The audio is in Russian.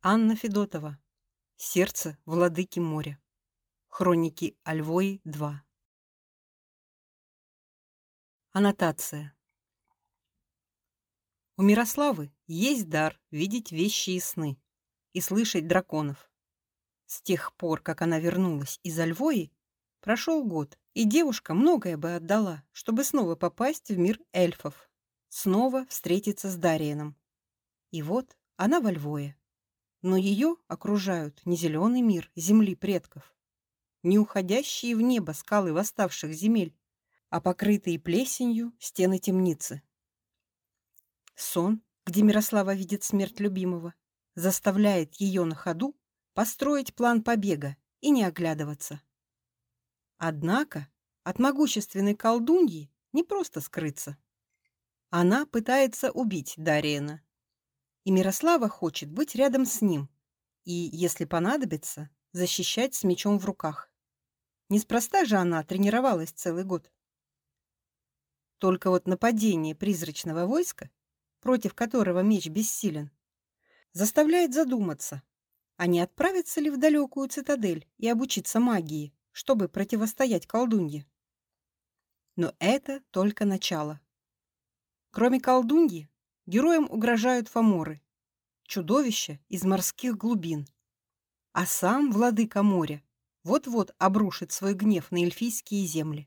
Анна Федотова. Сердце владыки моря. Хроники Альвои 2. Аннотация. У Мирославы есть дар видеть вещи и сны и слышать драконов. С тех пор, как она вернулась из Альвои, прошел год, и девушка многое бы отдала, чтобы снова попасть в мир эльфов, снова встретиться с Дариеном. И вот она во Львове но ее окружают не зеленый мир земли предков, не уходящие в небо скалы восставших земель, а покрытые плесенью стены темницы. Сон, где Мирослава видит смерть любимого, заставляет ее на ходу построить план побега и не оглядываться. Однако от могущественной колдуньи не просто скрыться. Она пытается убить Дариена, и Мирослава хочет быть рядом с ним и, если понадобится, защищать с мечом в руках. Неспроста же она тренировалась целый год. Только вот нападение призрачного войска, против которого меч бессилен, заставляет задуматься, а не отправиться ли в далекую цитадель и обучиться магии, чтобы противостоять колдунье. Но это только начало. Кроме колдуньи, Героям угрожают фаморы, чудовища из морских глубин. А сам владыка моря вот-вот обрушит свой гнев на эльфийские земли.